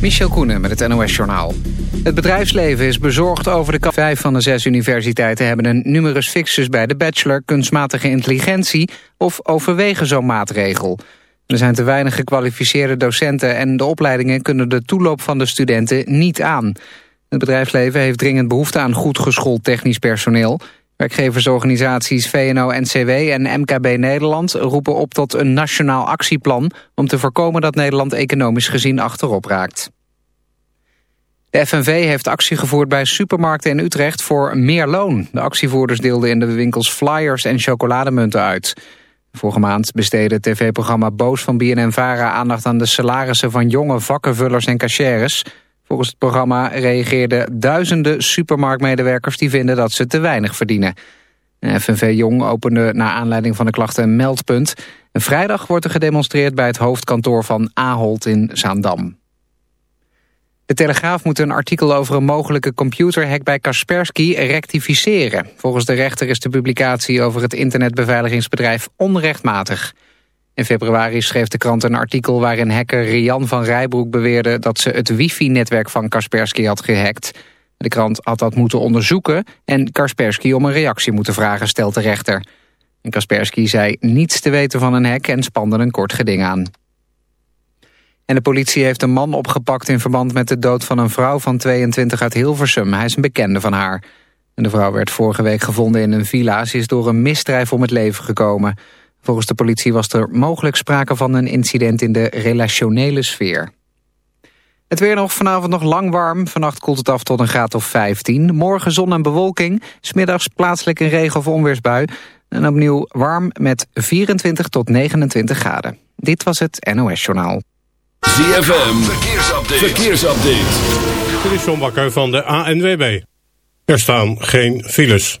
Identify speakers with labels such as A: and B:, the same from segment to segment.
A: Michel Koenen met het NOS-journaal. Het bedrijfsleven is bezorgd over de... Vijf van de zes universiteiten hebben een numerus fixus bij de bachelor... kunstmatige intelligentie of overwegen zo'n maatregel. Er zijn te weinig gekwalificeerde docenten... en de opleidingen kunnen de toeloop van de studenten niet aan. Het bedrijfsleven heeft dringend behoefte aan goed geschoold technisch personeel... Werkgeversorganisaties VNO-NCW en MKB Nederland roepen op tot een nationaal actieplan om te voorkomen dat Nederland economisch gezien achterop raakt. De FNV heeft actie gevoerd bij supermarkten in Utrecht voor meer loon. De actievoerders deelden in de winkels flyers en chocolademunten uit. Vorige maand besteedde het tv-programma Boos van BNN-Vara aandacht aan de salarissen van jonge vakkenvullers en cashiers. Volgens het programma reageerden duizenden supermarktmedewerkers die vinden dat ze te weinig verdienen. FNV Jong opende naar aanleiding van de klachten een meldpunt. Vrijdag wordt er gedemonstreerd bij het hoofdkantoor van Ahold in Zaandam. De Telegraaf moet een artikel over een mogelijke computerhack bij Kaspersky rectificeren. Volgens de rechter is de publicatie over het internetbeveiligingsbedrijf onrechtmatig. In februari schreef de krant een artikel waarin hacker Rian van Rijbroek beweerde dat ze het wifi-netwerk van Kaspersky had gehackt. De krant had dat moeten onderzoeken en Kaspersky om een reactie moeten vragen, stelt de rechter. En Kaspersky zei niets te weten van een hack en spande een kort geding aan. En de politie heeft een man opgepakt in verband met de dood van een vrouw van 22 uit Hilversum. Hij is een bekende van haar. En de vrouw werd vorige week gevonden in een villa. Ze is door een misdrijf om het leven gekomen. Volgens de politie was er mogelijk sprake van een incident in de relationele sfeer. Het weer nog vanavond nog lang warm. Vannacht koelt het af tot een graad of 15. Morgen zon en bewolking. Smiddags plaatselijk een regen- of onweersbui. En opnieuw warm met 24 tot 29 graden. Dit was het NOS Journaal.
B: ZFM, verkeersupdate. verkeersupdate.
C: Dit is John Bakker van de ANWB. Er staan geen files.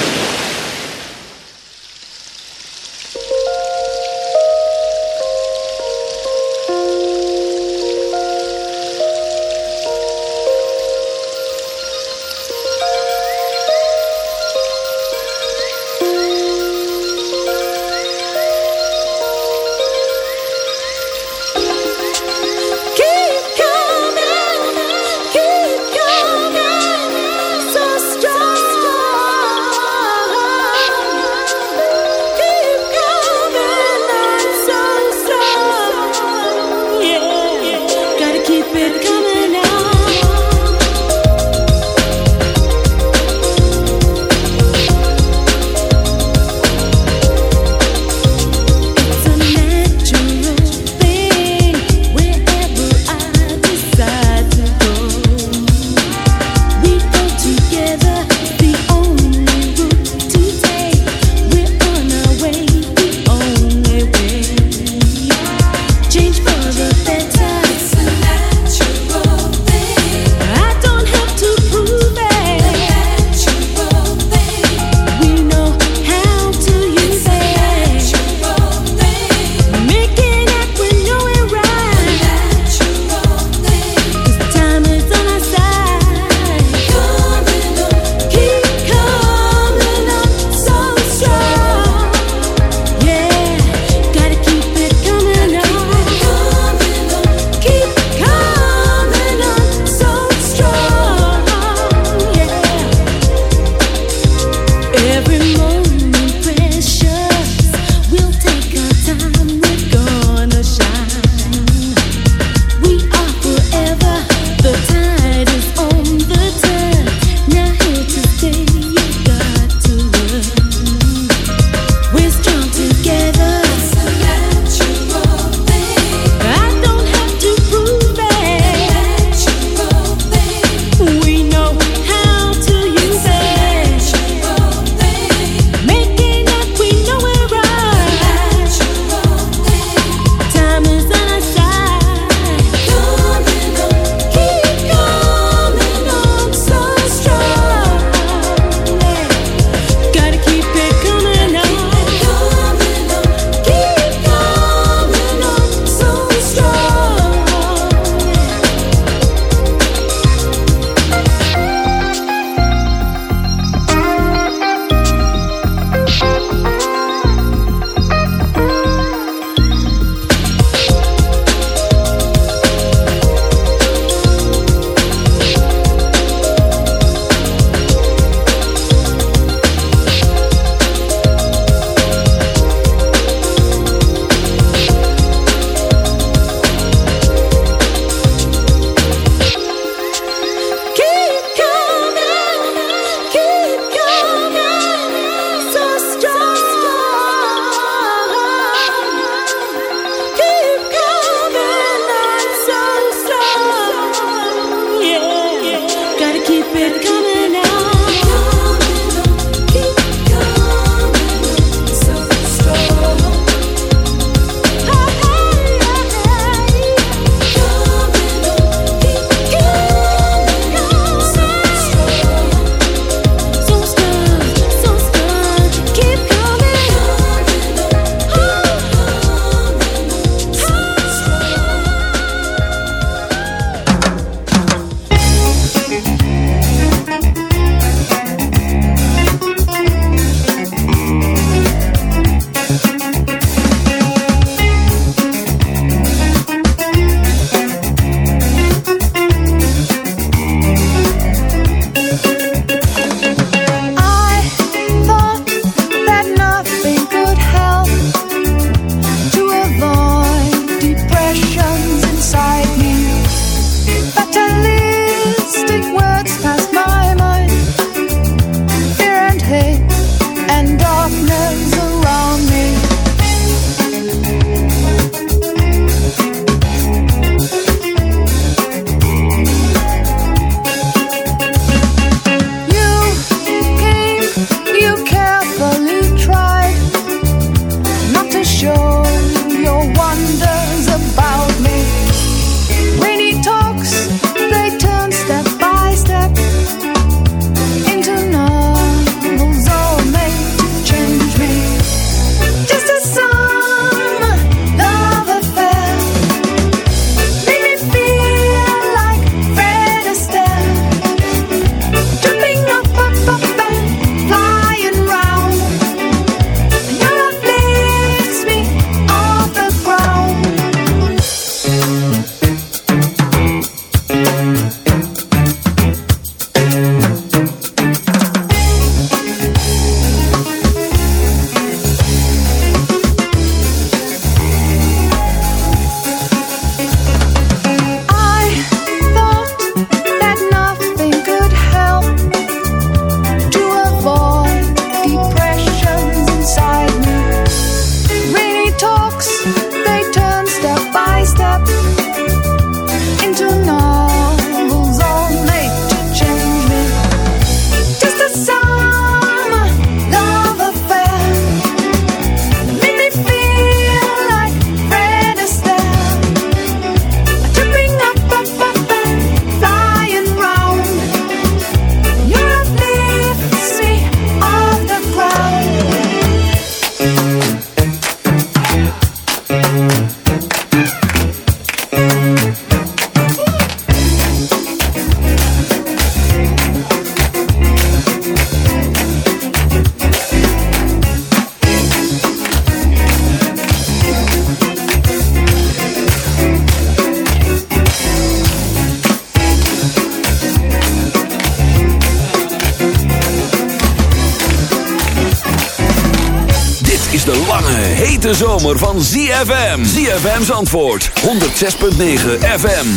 D: ZFM's antwoord 106.9 FM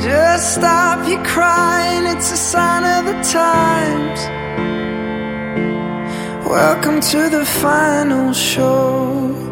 E: Just stop your crying It's a sign of the times. Welcome to the final show.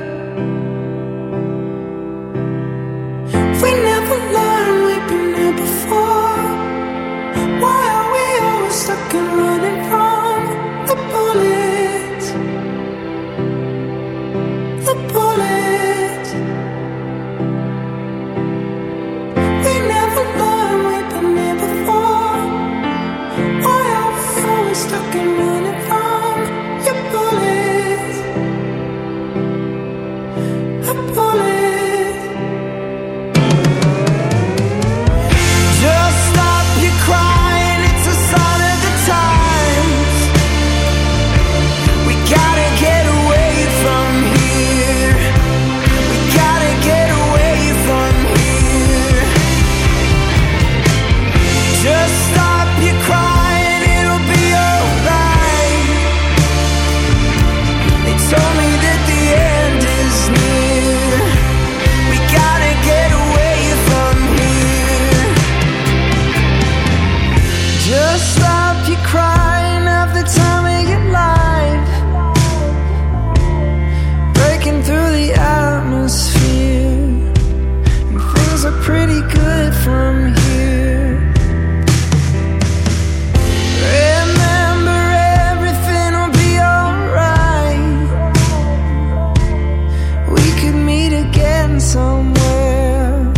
E: somewhere,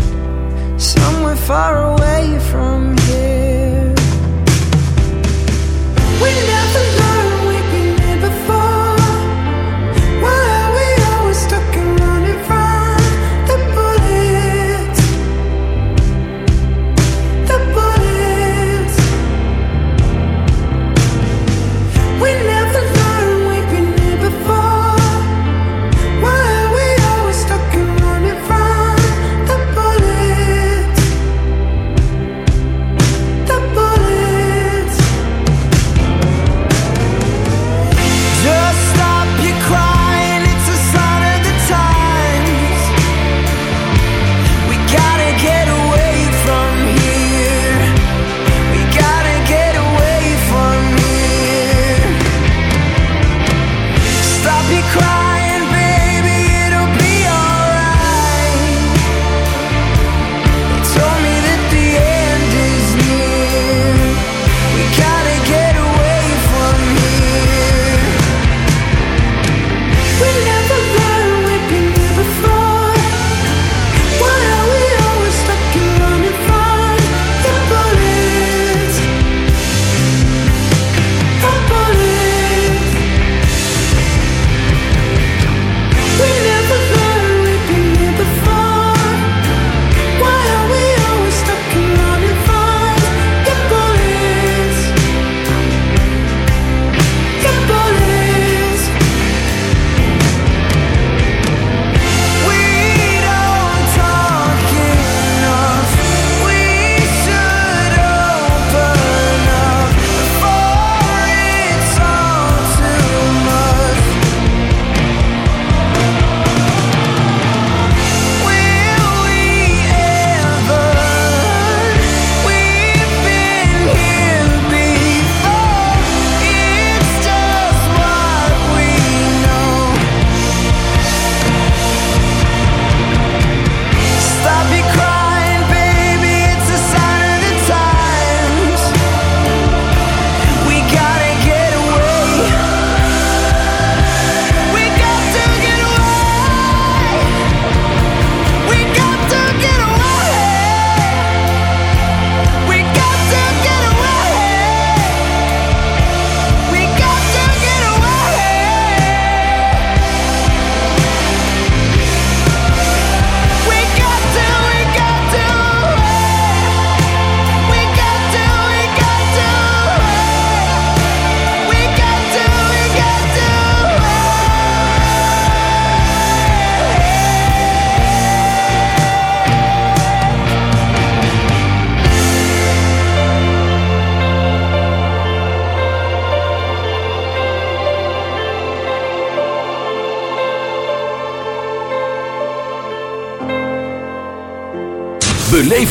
E: somewhere far away from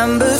B: December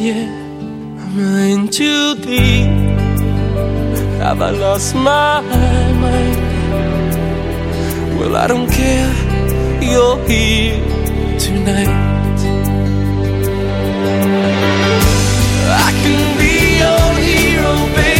B: yeah, I'm in too deep. Have I lost my mind? Well, I don't care, you're here tonight. I can be your hero, baby.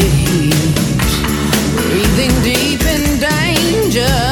F: Heat, breathing deep in danger.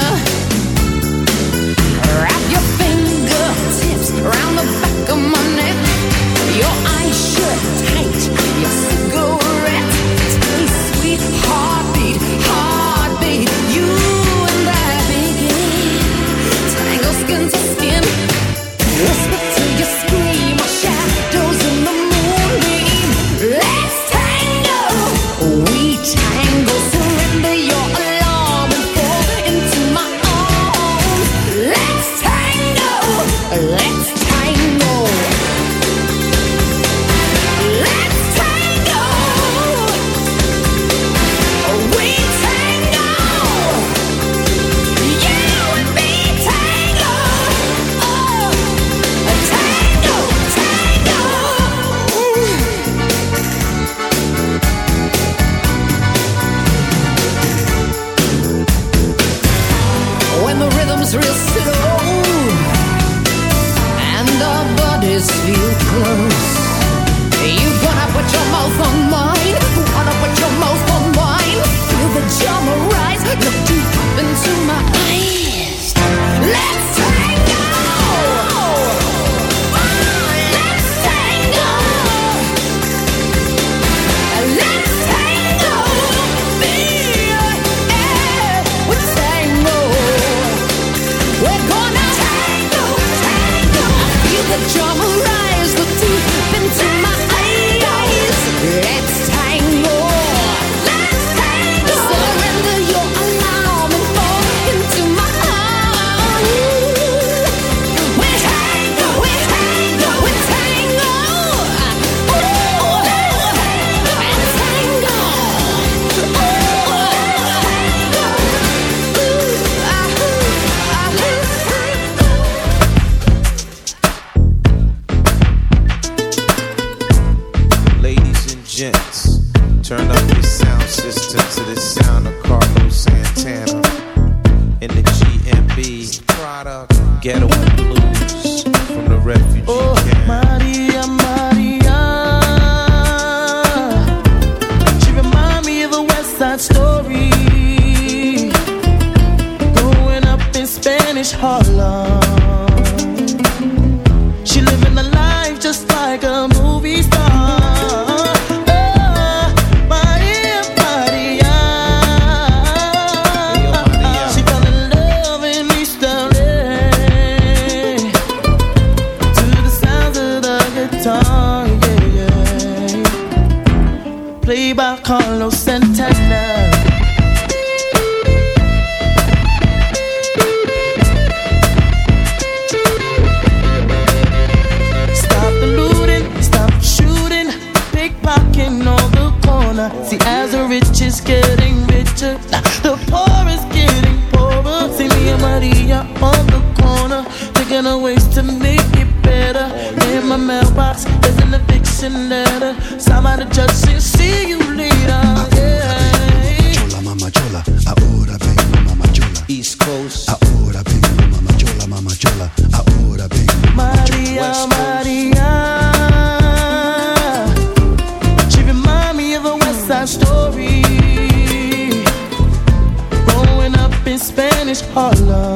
F: our
B: love.